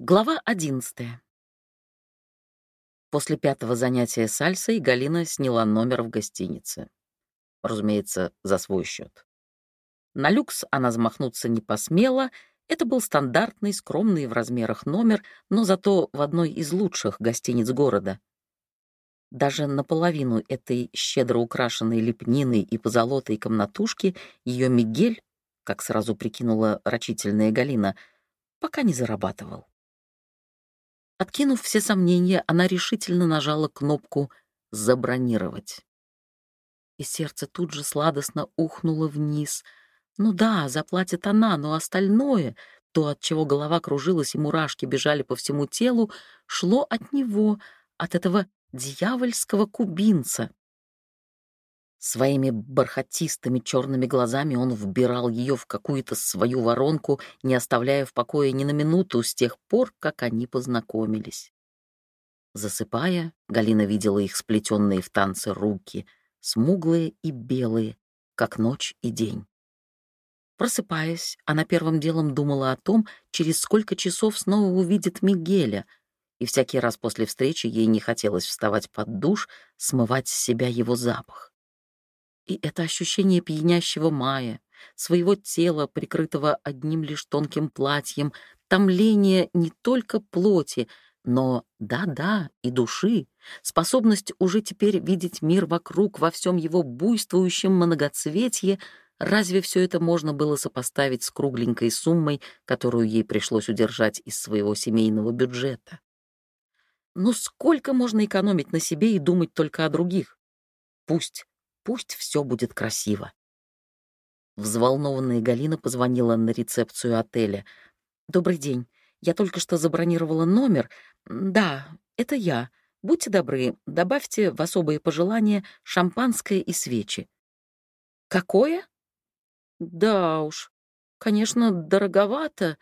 Глава одиннадцатая. После пятого занятия сальсой Галина сняла номер в гостинице. Разумеется, за свой счет. На люкс она замахнуться не посмела. Это был стандартный, скромный в размерах номер, но зато в одной из лучших гостиниц города. Даже наполовину этой щедро украшенной лепниной и позолотой комнатушки ее Мигель, как сразу прикинула рачительная Галина, пока не зарабатывал. Откинув все сомнения, она решительно нажала кнопку «Забронировать». И сердце тут же сладостно ухнуло вниз. Ну да, заплатит она, но остальное, то, от чего голова кружилась и мурашки бежали по всему телу, шло от него, от этого дьявольского кубинца. Своими бархатистыми черными глазами он вбирал ее в какую-то свою воронку, не оставляя в покое ни на минуту с тех пор, как они познакомились. Засыпая, Галина видела их сплетенные в танце руки, смуглые и белые, как ночь и день. Просыпаясь, она первым делом думала о том, через сколько часов снова увидит Мигеля, и всякий раз после встречи ей не хотелось вставать под душ, смывать с себя его запах. И это ощущение пьянящего мая, своего тела, прикрытого одним лишь тонким платьем, томление не только плоти, но, да-да, и души, способность уже теперь видеть мир вокруг во всем его буйствующем многоцветье, разве все это можно было сопоставить с кругленькой суммой, которую ей пришлось удержать из своего семейного бюджета? Ну сколько можно экономить на себе и думать только о других? Пусть Пусть все будет красиво. Взволнованная Галина позвонила на рецепцию отеля. «Добрый день. Я только что забронировала номер. Да, это я. Будьте добры, добавьте в особые пожелания шампанское и свечи». «Какое?» «Да уж, конечно, дороговато.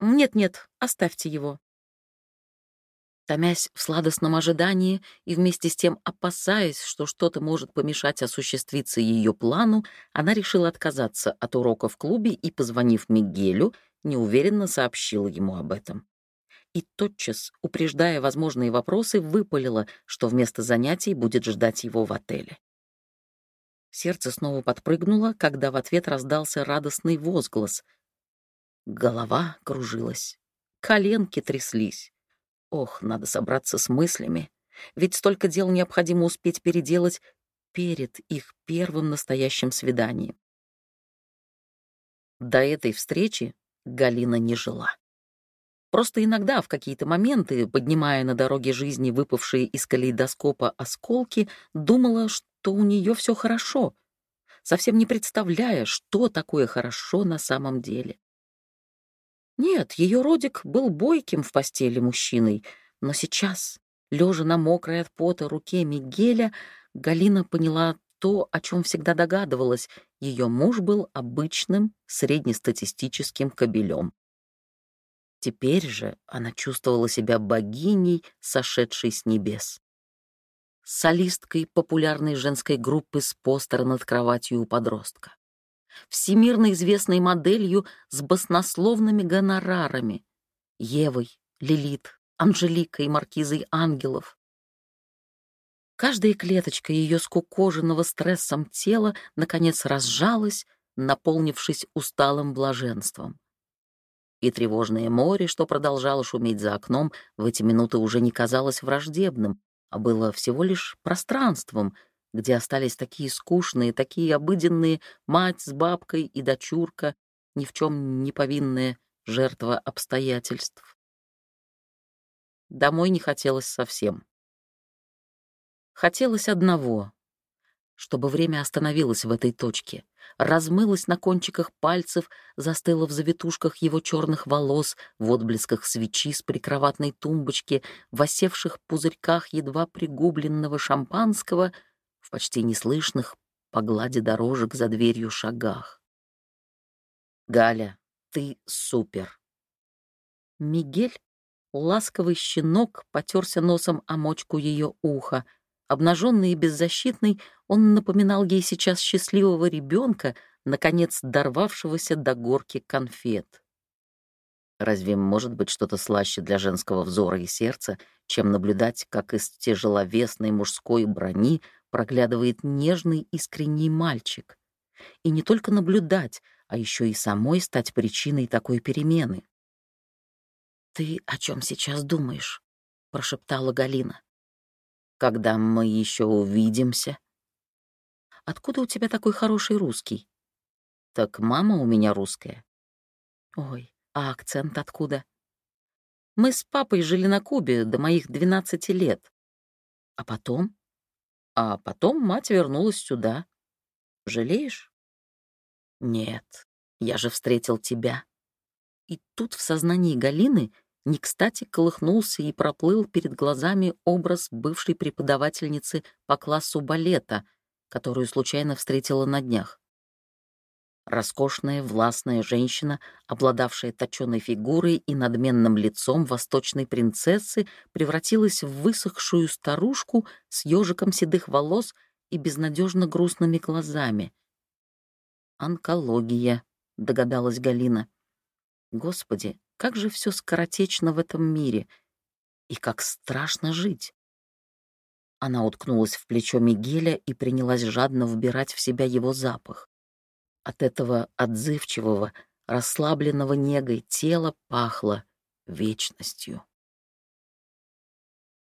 Нет-нет, оставьте его. Томясь в сладостном ожидании и вместе с тем опасаясь, что что-то может помешать осуществиться ее плану, она решила отказаться от урока в клубе и, позвонив Мигелю, неуверенно сообщила ему об этом. И тотчас, упреждая возможные вопросы, выпалила, что вместо занятий будет ждать его в отеле. Сердце снова подпрыгнуло, когда в ответ раздался радостный возглас. Голова кружилась, коленки тряслись. Ох, надо собраться с мыслями. Ведь столько дел необходимо успеть переделать перед их первым настоящим свиданием. До этой встречи Галина не жила. Просто иногда, в какие-то моменты, поднимая на дороге жизни выпавшие из калейдоскопа осколки, думала, что у нее все хорошо, совсем не представляя, что такое хорошо на самом деле. Нет, ее родик был бойким в постели мужчиной, но сейчас, лежа на мокрой от пота руке Мигеля, Галина поняла то, о чем всегда догадывалась. Ее муж был обычным среднестатистическим кобелем. Теперь же она чувствовала себя богиней, сошедшей с небес. Солисткой популярной женской группы с постера над кроватью у подростка всемирно известной моделью с баснословными гонорарами — Евой, Лилит, Анжеликой, Маркизой Ангелов. Каждая клеточка ее скукоженного стрессом тела наконец разжалась, наполнившись усталым блаженством. И тревожное море, что продолжало шуметь за окном, в эти минуты уже не казалось враждебным, а было всего лишь пространством, где остались такие скучные, такие обыденные мать с бабкой и дочурка, ни в чем не повинная жертва обстоятельств. Домой не хотелось совсем. Хотелось одного — чтобы время остановилось в этой точке, размылось на кончиках пальцев, застыло в завитушках его черных волос, в отблесках свечи с прикроватной тумбочки, в осевших пузырьках едва пригубленного шампанского — в почти неслышных по глади дорожек за дверью шагах. «Галя, ты супер!» Мигель, ласковый щенок, потерся носом о мочку ее уха. Обнаженный и беззащитный, он напоминал ей сейчас счастливого ребенка, наконец дорвавшегося до горки конфет. Разве может быть что-то слаще для женского взора и сердца, чем наблюдать, как из тяжеловесной мужской брони проглядывает нежный искренний мальчик? И не только наблюдать, а еще и самой стать причиной такой перемены. «Ты о чем сейчас думаешь?» — прошептала Галина. «Когда мы еще увидимся?» «Откуда у тебя такой хороший русский?» «Так мама у меня русская». «Ой, а акцент откуда?» «Мы с папой жили на Кубе до моих 12 лет. А потом?» «А потом мать вернулась сюда. Жалеешь?» «Нет, я же встретил тебя». И тут в сознании Галины не кстати колыхнулся и проплыл перед глазами образ бывшей преподавательницы по классу балета, которую случайно встретила на днях. Роскошная, властная женщина, обладавшая точёной фигурой и надменным лицом восточной принцессы, превратилась в высохшую старушку с ежиком седых волос и безнадежно грустными глазами. «Онкология», — догадалась Галина. «Господи, как же все скоротечно в этом мире! И как страшно жить!» Она уткнулась в плечо Мигеля и принялась жадно вбирать в себя его запах. От этого отзывчивого, расслабленного негой тела пахло вечностью.